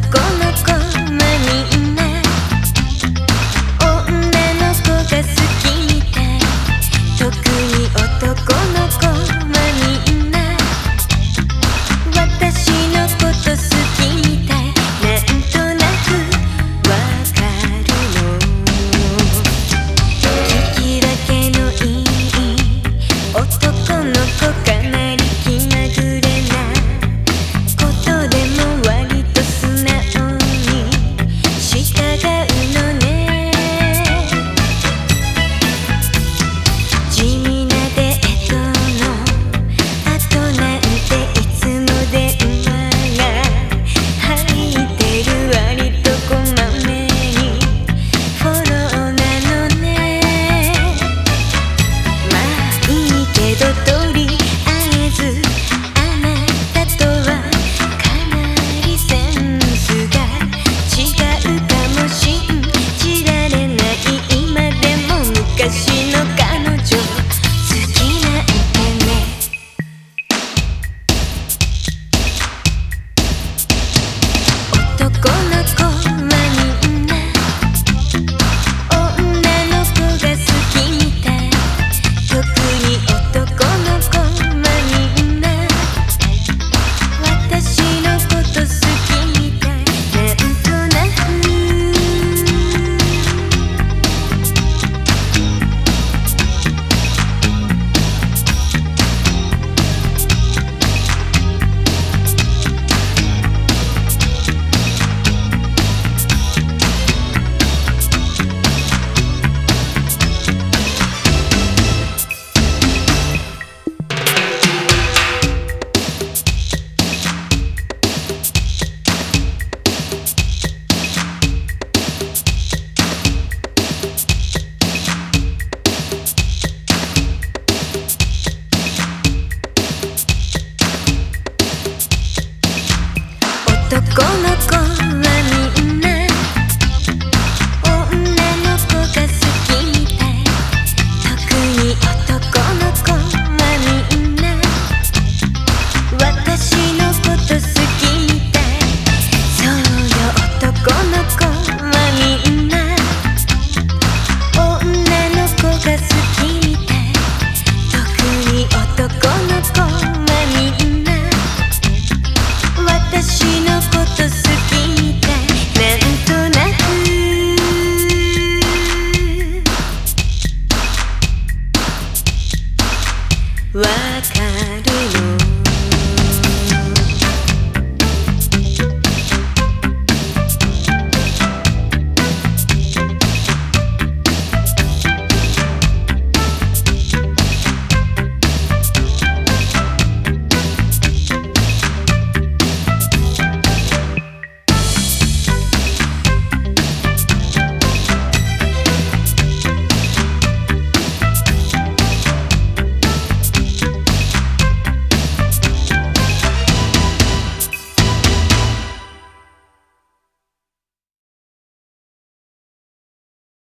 poco Just.